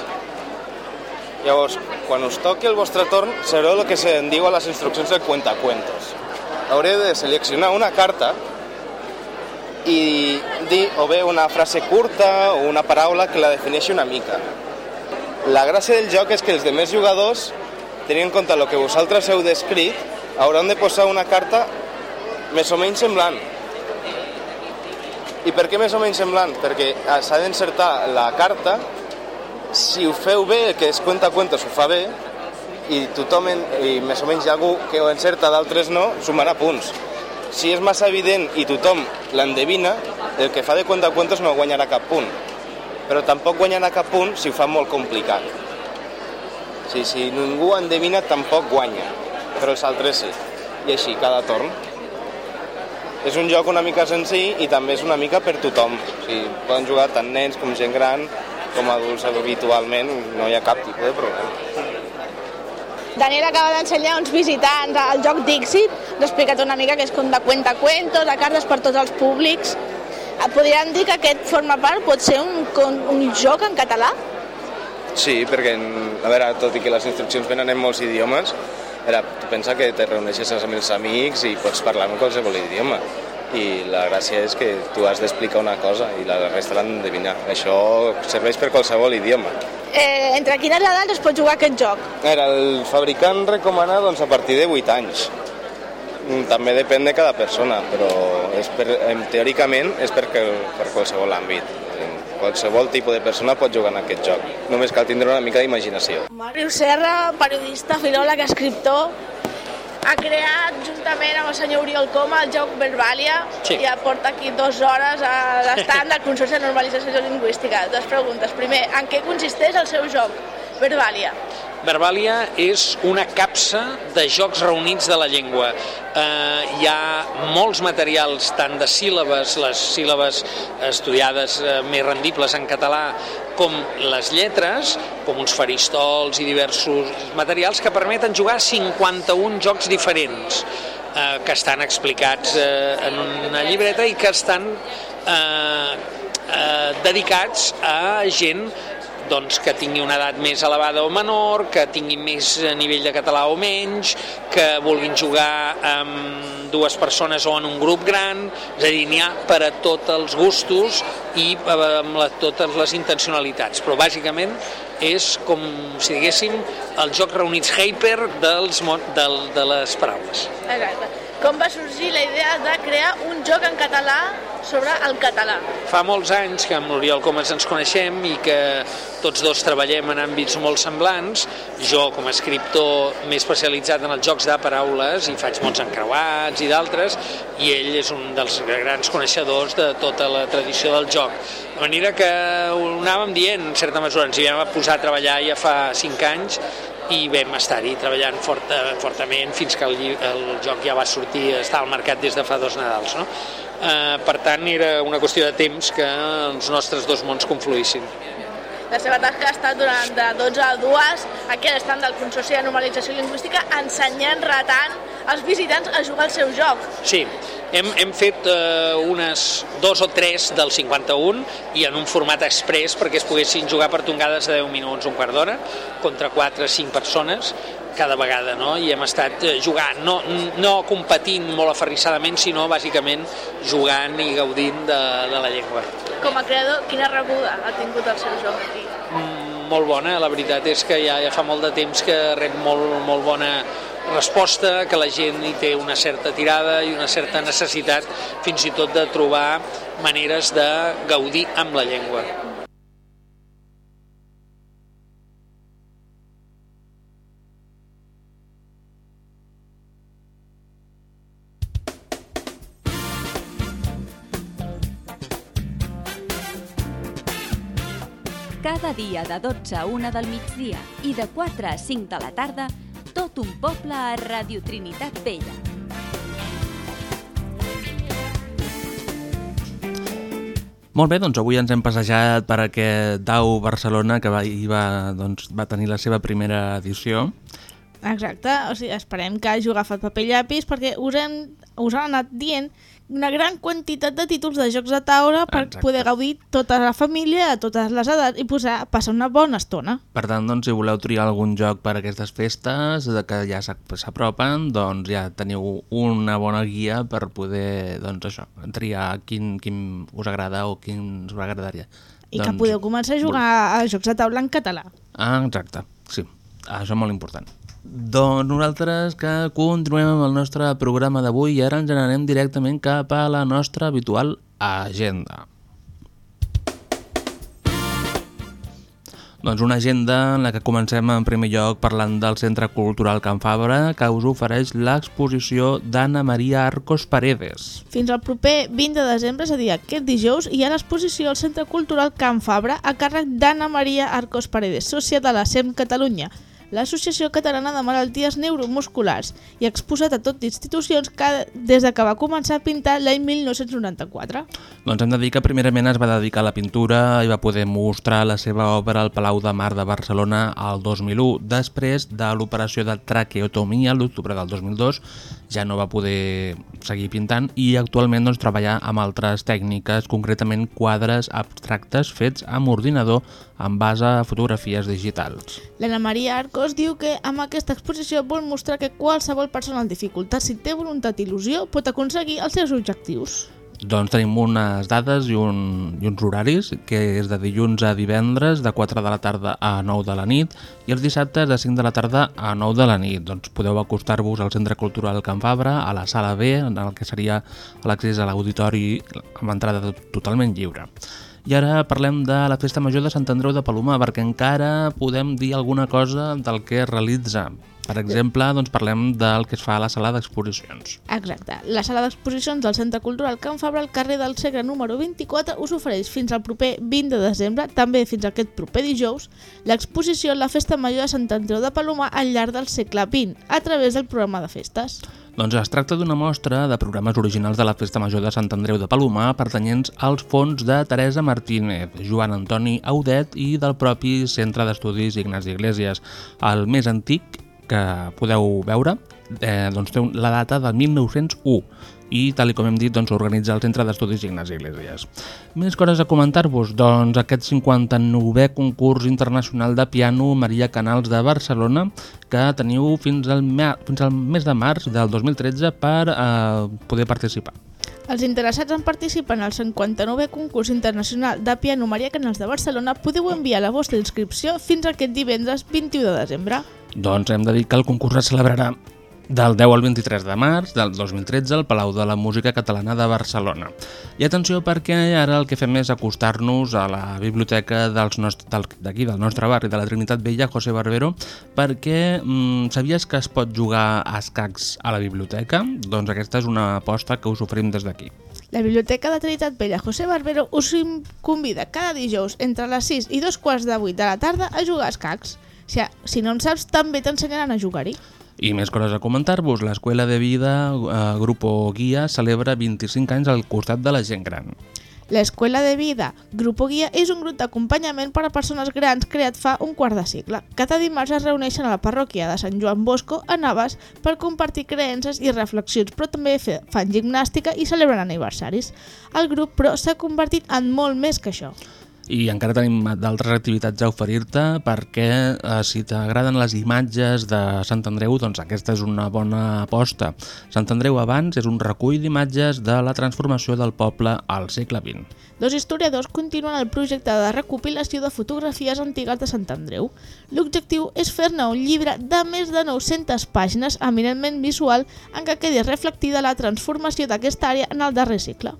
Llavors, quan us toqui el vostre torn, sabreu el que se'n diu a les instruccions del cuentacuentos. Haureu de seleccionar una carta i dir o bé una frase curta o una paraula que la defineixi una mica. La gràcia del joc és que els demés jugadors, tenint en compte el que vosaltres heu descrit, hauran de posar una carta més o menys semblant. I per què més o menys semblant? Perquè ah, s'ha d'encertar la carta si ho feu bé, el que es cuenta cuentos ho fa bé, i tothom, en, i més o menys hi ha algú que ho encerta, d'altres no, sumarà punts. Si és massa evident i tothom l'endevina, el que fa de cuenta cuentos no guanyarà cap punt. Però tampoc guanyarà cap punt si ho fa molt complicat. Si, si ningú endevina, tampoc guanya, però els altres sí. I així, cada torn. És un joc una mica senzill i també és una mica per tothom. O sigui, poden jugar tant nens com gent gran, com a adults habitualment no hi ha cap tipus de problema. Daniel acaba d'ensenyar uns visitants al joc Dixit, ha explicat una mica que és com de cuentacuentos, de cartes per tots els públics. Podríem dir que aquest forma part, pot ser un, con- un joc en català? Sí, perquè, a veure, tot i que les instruccions venen en molts idiomes, a veure, tu pensa que te reuneixes amb els amics i pots parlar en qualsevol idioma. I la gràcia és que tu has d'explicar una cosa i la resta l'han d'endevinar. Això serveix per qualsevol idioma. Eh, entre quines edats es pot jugar aquest joc? A veure, el fabricant recomana doncs, a partir de 8 anys. Mm, També depèn de cada persona, però és per, teòricament és per, per qualsevol àmbit. Em, Qualsevol tipus de persona pot jugar en aquest joc. Només cal tindre una mica d'imaginació. Màrius Serra, periodista, filòleg, escriptor, ha creat juntament amb el senyor Oriol Coma el joc Verbalia Sí. i porta aquí dues hores a l'estat del Consorci de Normalització Lingüística. Dues preguntes. Primer, en què consisteix el seu joc, Verbalia? Verbalia és una capsa de jocs reunits de la llengua. Eh, hi ha molts materials, tant de síl·labes, les síl·labes estudiades eh, més rendibles en català, com les lletres, com uns faristols i diversos materials que permeten jugar 51 jocs diferents eh, que estan explicats eh, en una llibreta i que estan eh, eh, dedicats a gent doncs, que tingui una edat més elevada o menor, que tingui més eh, nivell de català o menys, que vulguin jugar amb dues persones o en un grup gran, és a dir, n'hi ha per a tots els gustos i eh, amb la, totes les intencionalitats, però bàsicament és com si diguéssim el joc reunits hyper dels, del, de les paraules. Exacte. Com va sorgir la idea de crear un joc en català sobre el català? Fa molts anys que amb l'Oriol Comas ens coneixem i que tots dos treballem en àmbits molt semblants. Jo, com a escriptor, m'he especialitzat en els jocs de paraules i faig mots encreuats i d'altres, i ell és un dels grans coneixedors de tota la tradició del joc. De manera que ho anàvem dient, en certa mesura, ens hi vam posar a treballar ja fa cinc anys i vam estar-hi treballant fort, fortament fins que el, el joc ja va sortir, està al mercat des de fa dos Nadals. No? Eh, per tant, era una qüestió de temps que els nostres dos mons confluïssin. La seva tasca ha estat durant de 12 a 2 aquí a del Consorci de Normalització Lingüística ensenyant, retant els visitants a jugar al seu joc. Sí, hem, hem fet eh, unes dos o tres del 51 i en un format express perquè es poguessin jugar per tongades de 10 minuts, un quart d'hora, contra 4 o 5 persones cada vegada, no? I hem estat eh, jugant, no, no competint molt aferrissadament, sinó bàsicament jugant i gaudint de, de la llengua. Com a creador, quina rebuda ha tingut el seu joc aquí? Mm, molt bona, la veritat és que ja, ja fa molt de temps que rep molt, molt bona resposta, que la gent hi té una certa tirada i una certa necessitat fins i tot de trobar maneres de gaudir amb la llengua. Dia de 12 a 1 del migdia i de 4 a 5 de la tarda, tot un poble a Radio Trinitat Vella. Molt bé, doncs avui ens hem passejat per aquest DAU Barcelona que va, hi va, doncs, va tenir la seva primera edició. Exacte, o sigui, esperem que hàgiu agafat paper i llapis perquè us, hem, us han anat dient una gran quantitat de títols de jocs de taula per Exacte. poder gaudir tota la família, a totes les edats i posar, passar una bona estona. Per tant, doncs, si voleu triar algun joc per a aquestes festes de que ja s'ap- s'apropen, doncs ja teniu una bona guia per poder, doncs això, triar quin, quin us agrada o quin us agradaria. I que doncs, podeu començar a jugar a jocs de taula en català. Ah, exacte, sí. Això és molt important. Doncs nosaltres que continuem amb el nostre programa d'avui i ara ens n'anem directament cap a la nostra habitual agenda. Doncs una agenda en la que comencem en primer lloc parlant del Centre Cultural Can Fabra que us ofereix l'exposició d'Anna Maria Arcos Paredes. Fins al proper 20 de desembre, és a dir, aquest dijous, hi ha l'exposició al Centre Cultural Can Fabra a càrrec d'Anna Maria Arcos Paredes, sòcia de la SEM Catalunya. l'Associació Catalana de Malalties Neuromusculars i exposat a tot d'institucions des de que va començar a pintar l'any 1994. Doncs hem de dir que primerament es va dedicar a la pintura i va poder mostrar la seva obra al Palau de Mar de Barcelona al 2001. Després de l'operació de traqueotomia l'octubre del 2002 ja no va poder seguir pintant i actualment doncs, treballa amb altres tècniques, concretament quadres abstractes fets amb ordinador en base a fotografies digitals. L'Anna Maria Arcos diu que amb aquesta exposició vol mostrar que qualsevol persona amb dificultats, si té voluntat i il·lusió, pot aconseguir els seus objectius. Doncs tenim unes dades i, un, i uns horaris, que és de dilluns a divendres, de 4 de la tarda a 9 de la nit, i els dissabtes de 5 de la tarda a 9 de la nit. Doncs podeu acostar-vos al Centre Cultural Can Fabra, a la sala B, en el que seria l'accés a l'auditori amb entrada totalment lliure. I ara parlem de la Festa Major de Sant Andreu de Palomar, perquè encara podem dir alguna cosa del que es realitza. Per exemple, doncs parlem del que es fa a la sala d'exposicions. Exacte. La sala d'exposicions del Centre Cultural Can Fabra al carrer del Segre número 24 us ofereix fins al proper 20 de desembre, també fins aquest proper dijous, l'exposició La Festa Major de Sant Andreu de Palomar al llarg del segle XX, a través del programa de festes. Doncs es tracta d'una mostra de programes originals de la Festa Major de Sant Andreu de Palomar pertanyents als fons de Teresa Martínez, Joan Antoni Audet i del propi Centre d'Estudis Ignasi Iglesias. El més antic que podeu veure eh, doncs té la data del 1901 i, tal com hem dit, doncs, organitza el Centre d'Estudis Ignasi Iglesias. Més coses a comentar-vos, doncs aquest 59è concurs internacional de piano Maria Canals de Barcelona que teniu fins al, fins al mes de març del 2013 per eh, poder participar. Els interessats en participar en el 59è concurs internacional de piano Maria Canals de Barcelona podeu enviar la vostra inscripció fins aquest divendres 21 de desembre. Doncs hem de dir que el concurs es celebrarà del 10 al 23 de març del 2013 al Palau de la Música Catalana de Barcelona. I atenció perquè ara el que fem és acostar-nos a la biblioteca d'aquí, del, del nostre barri, de la Trinitat Vella, José Barbero, perquè mm, sabies que es pot jugar a escacs a la biblioteca? Doncs aquesta és una aposta que us oferim des d'aquí. La Biblioteca de Trinitat Vella José Barbero us convida cada dijous entre les 6 i dos quarts de 8 de la tarda a jugar a escacs. Sigui, si no en saps, també t'ensenyaran a jugar-hi. I més coses a comentar-vos, l'Escola de Vida eh, Grupo Guia celebra 25 anys al costat de la gent gran. L'Escola de Vida Grupo Guia és un grup d'acompanyament per a persones grans creat fa un quart de segle. Cada dimarts es reuneixen a la parròquia de Sant Joan Bosco a Navas per compartir creences i reflexions, però també fan gimnàstica i celebren aniversaris. El grup, però, s'ha convertit en molt més que això i encara tenim d'altres activitats a oferir-te perquè eh, si t'agraden les imatges de Sant Andreu, doncs aquesta és una bona aposta. Sant Andreu abans és un recull d'imatges de la transformació del poble al segle XX. Dos historiadors continuen el projecte de recopilació de fotografies antigues de Sant Andreu. L'objectiu és fer-ne un llibre de més de 900 pàgines eminentment visual en què quedi reflectida la transformació d'aquesta àrea en el darrer segle.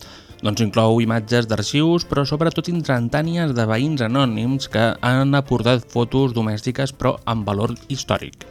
Doncs inclou imatges d'arxius, però sobretot instantànies de veïns anònims que han aportat fotos domèstiques però amb valor històric.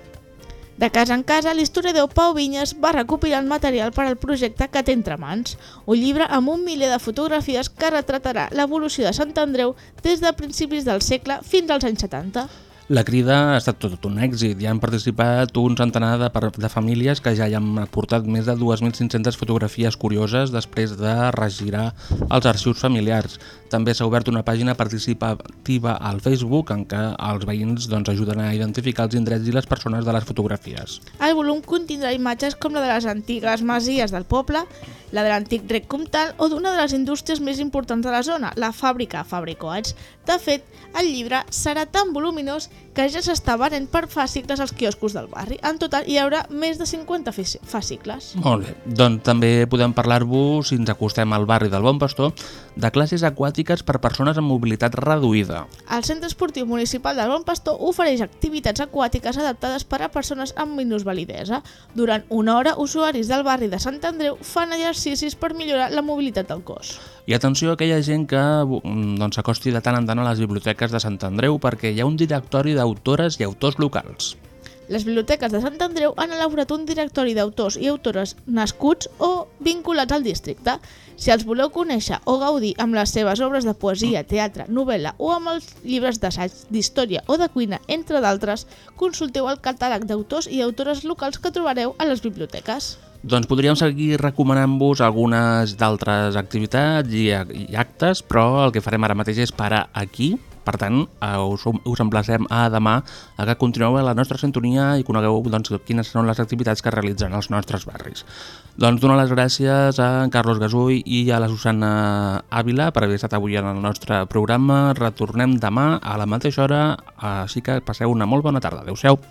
De casa en casa, l'historiador Pau Vinyes va recopilar el material per al projecte que té entre mans, un llibre amb un miler de fotografies que retratarà l'evolució de Sant Andreu des de principis del segle fins als anys 70. La crida ha estat tot un èxit. Hi han participat un centenar de, de famílies que ja hi han aportat més de 2.500 fotografies curioses després de regirar els arxius familiars. També s'ha obert una pàgina participativa al Facebook en què els veïns doncs, ajuden a identificar els indrets i les persones de les fotografies. El volum contindrà imatges com la de les antigues masies del poble, la de l'antic rec comtal o d'una de les indústries més importants de la zona, la fàbrica Fabricoats. De fet, el llibre serà tan voluminós que ja s'està venent per fascicles als quioscos del barri. En total hi haurà més de 50 fascicles. Molt bé, doncs també podem parlar-vos, si ens acostem al barri del Bon Pastor, de classes aquàtiques per persones amb mobilitat reduïda. El Centre Esportiu Municipal del Bon Pastor ofereix activitats aquàtiques adaptades per a persones amb minusvalidesa. Durant una hora, usuaris del barri de Sant Andreu fan exercicis per millorar la mobilitat del cos. I atenció a aquella gent que mm, doncs, de tant en tant a les biblioteques de Sant Andreu perquè hi ha un directori d'autores i autors locals. Les biblioteques de Sant Andreu han elaborat un directori d'autors i autores nascuts o vinculats al districte. Si els voleu conèixer o gaudir amb les seves obres de poesia, teatre, novel·la o amb els llibres d'assaig, d'història o de cuina, entre d'altres, consulteu el catàleg d'autors i autores locals que trobareu a les biblioteques. Doncs podríem seguir recomanant-vos algunes d'altres activitats i, actes, però el que farem ara mateix és parar aquí. Per tant, eh, us, us emplacem a demà a que continueu la nostra sintonia i conegueu doncs, quines són les activitats que realitzen els nostres barris. Doncs dono les gràcies a en Carlos Gasull i a la Susana Ávila per haver estat avui en el nostre programa. Retornem demà a la mateixa hora, així que passeu una molt bona tarda. Adéu-siau.